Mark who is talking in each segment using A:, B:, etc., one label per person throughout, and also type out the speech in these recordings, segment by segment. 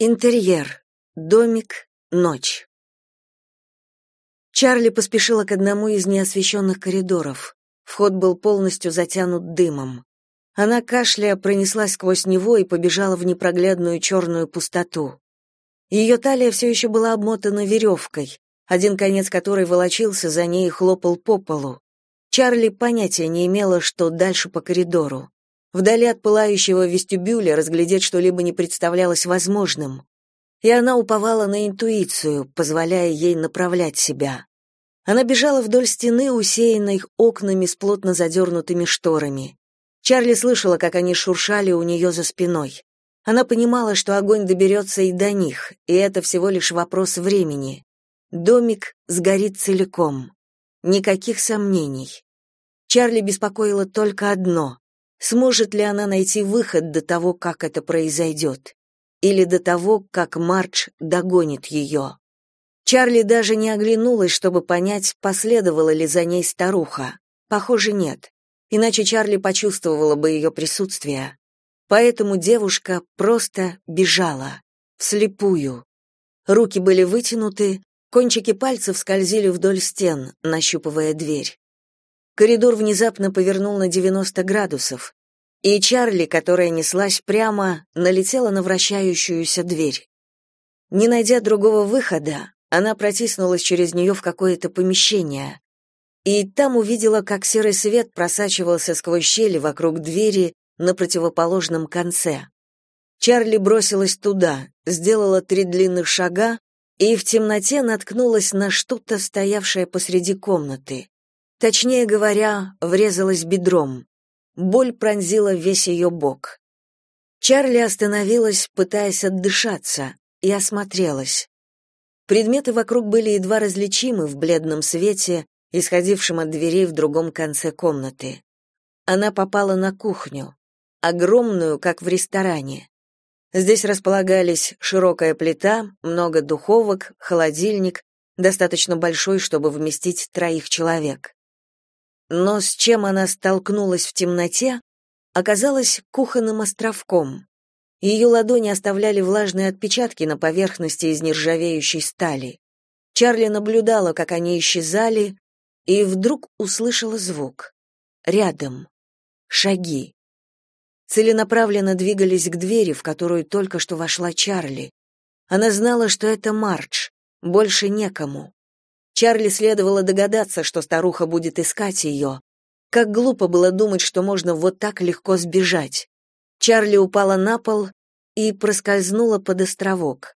A: Интерьер. Домик. Ночь. Чарли поспешила к одному из неосвещенных коридоров. Вход был полностью затянут дымом. Она, кашляя, пронеслась сквозь него и побежала в непроглядную черную пустоту. Ее талия все еще была обмотана веревкой, один конец которой волочился за ней и хлопал по полу. Чарли понятия не имела, что дальше по коридору. Вдали от пылающего вестибюля разглядеть что-либо не представлялось возможным. И она уповала на интуицию, позволяя ей направлять себя. Она бежала вдоль стены, усеянной окнами с плотно задернутыми шторами. Чарли слышала, как они шуршали у нее за спиной. Она понимала, что огонь доберется и до них, и это всего лишь вопрос времени. Домик сгорит целиком. Никаких сомнений. Чарли беспокоило только одно. Сможет ли она найти выход до того, как это произойдет? Или до того, как Мардж догонит ее? Чарли даже не оглянулась, чтобы понять, последовала ли за ней старуха. Похоже, нет. Иначе Чарли почувствовала бы ее присутствие. Поэтому девушка просто бежала. Вслепую. Руки были вытянуты, кончики пальцев скользили вдоль стен, нащупывая дверь. Коридор внезапно повернул на 90 градусов, и Чарли, которая неслась прямо, налетела на вращающуюся дверь. Не найдя другого выхода, она протиснулась через нее в какое-то помещение, и там увидела, как серый свет просачивался сквозь щели вокруг двери на противоположном конце. Чарли бросилась туда, сделала три длинных шага и в темноте наткнулась на что-то, стоявшее посреди комнаты. Точнее говоря, врезалась бедром. Боль пронзила весь ее бок. Чарли остановилась, пытаясь отдышаться, и осмотрелась. Предметы вокруг были едва различимы в бледном свете, исходившем от дверей в другом конце комнаты. Она попала на кухню, огромную, как в ресторане. Здесь располагались широкая плита, много духовок, холодильник, достаточно большой, чтобы вместить троих человек. Но с чем она столкнулась в темноте, оказалось кухонным островком. Ее ладони оставляли влажные отпечатки на поверхности из нержавеющей стали. Чарли наблюдала, как они исчезали, и вдруг услышала звук. Рядом. Шаги. Целенаправленно двигались к двери, в которую только что вошла Чарли. Она знала, что это Мардж, больше некому. Чарли следовало догадаться, что старуха будет искать ее. Как глупо было думать, что можно вот так легко сбежать. Чарли упала на пол и проскользнула под островок.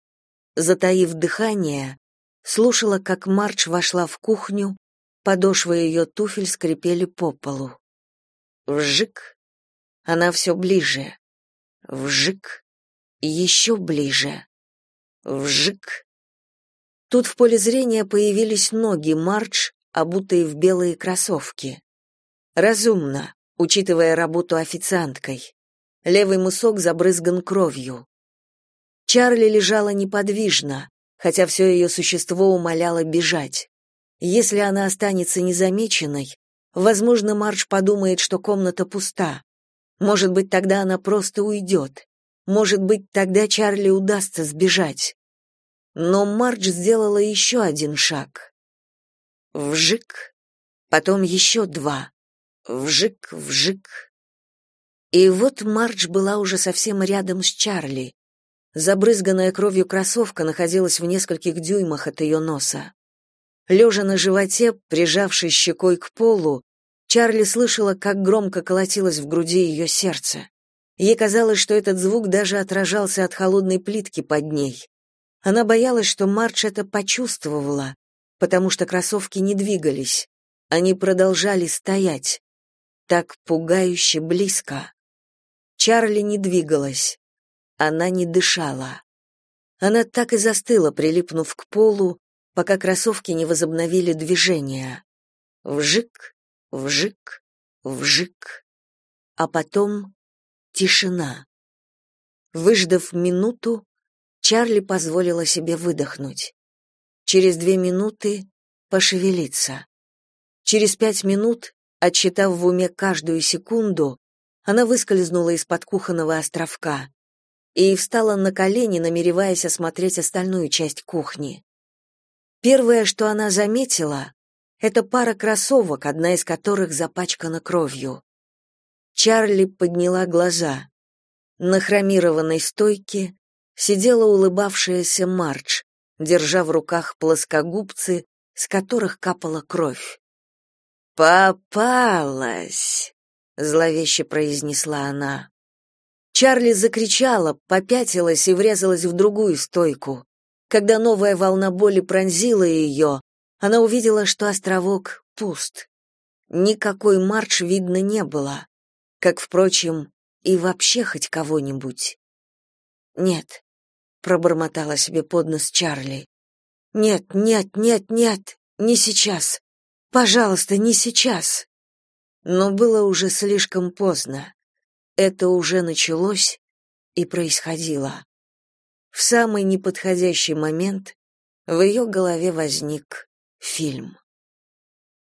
A: Затаив дыхание, слушала, как Марч вошла в кухню, подошвы ее туфель скрипели по полу. Вжик! Она все ближе. Вжик! Еще ближе. Вжик! Тут в поле зрения появились ноги Мардж, обутые в белые кроссовки. Разумно, учитывая работу официанткой. Левый мысок забрызган кровью. Чарли лежала неподвижно, хотя все ее существо умоляло бежать. Если она останется незамеченной, возможно, Мардж подумает, что комната пуста. Может быть, тогда она просто уйдет. Может быть, тогда Чарли удастся сбежать. Но Мардж сделала еще один шаг. Вжик, потом еще два. Вжик, вжик. И вот Мардж была уже совсем рядом с Чарли. Забрызганная кровью кроссовка находилась в нескольких дюймах от ее носа. Лежа на животе, прижавшись щекой к полу, Чарли слышала, как громко колотилось в груди ее сердце. Ей казалось, что этот звук даже отражался от холодной плитки под ней. Она боялась, что Марч это почувствовала, потому что кроссовки не двигались. Они продолжали стоять. Так пугающе близко. Чарли не двигалась. Она не дышала. Она так и застыла, прилипнув к полу, пока кроссовки не возобновили движение. Вжик, вжик, вжик. А потом тишина. Выждав минуту, Чарли позволила себе выдохнуть. Через две минуты пошевелиться. Через пять минут, отсчитав в уме каждую секунду, она выскользнула из-под кухонного островка. и встала на колени, намереваясь осмотреть остальную часть кухни. Первое, что она заметила, это пара кроссовок, одна из которых запачкана кровью. Чарли подняла глаза. На хромированной стойке сидела улыбавшаяся Мардж, держа в руках плоскогубцы, с которых капала кровь. «Попалась!» — зловеще произнесла она. Чарли закричала, попятилась и врезалась в другую стойку. Когда новая волна боли пронзила ее, она увидела, что островок пуст. Никакой марш видно не было, как, впрочем, и вообще хоть кого-нибудь. «Нет», — пробормотала себе под нос Чарли. «Нет, нет, нет, нет, не сейчас. Пожалуйста, не сейчас». Но было уже слишком поздно. Это уже началось и происходило. В самый неподходящий момент в ее голове возник фильм.